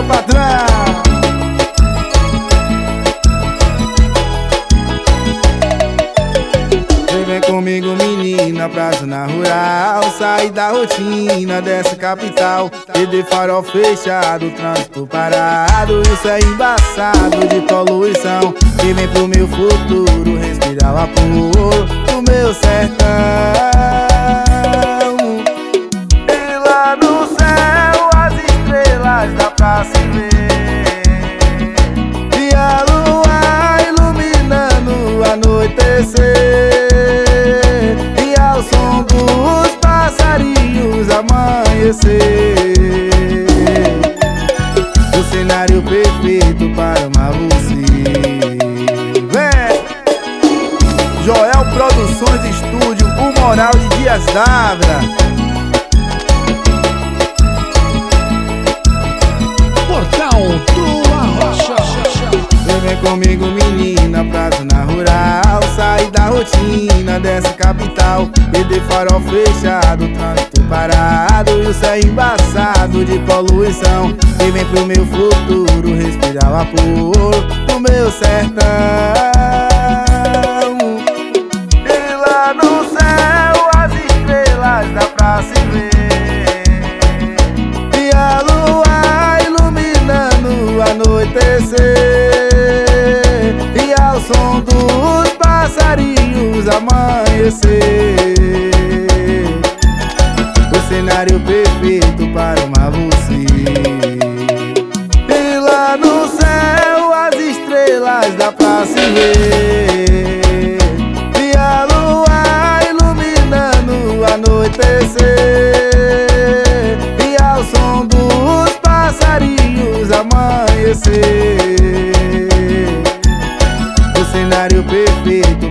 meu patrão. Vem comigo, menina, pra zona rural. sair da rotina dessa capital. PD farol fechado, trânsito parado. Isso é embaçado de poluição. Vem pro meu futuro, respirar o apoio. Iluminando o anoitecer. amanhecer O cenário perfeito para uma você Vem! Joel Produções Estúdio, o Moral de Dias D'Ávila Portal do Arrocha Vem comigo menina rotina dessa capital. De farol fechado, trânsito parado E o céu embaçado de poluição. E vem pro meu futuro respirar vapor do meu sertão. E lá no céu as estrelas dá pra se ver. E a lua iluminando o anoitecer. E ao som passarinhos amanhecer cenário perfeito para uma você. E lá no céu as estrelas dá pra se ver. E a lua iluminando o anoitecer. E ao som dos passarinhos amanhecer. O cenário perfeito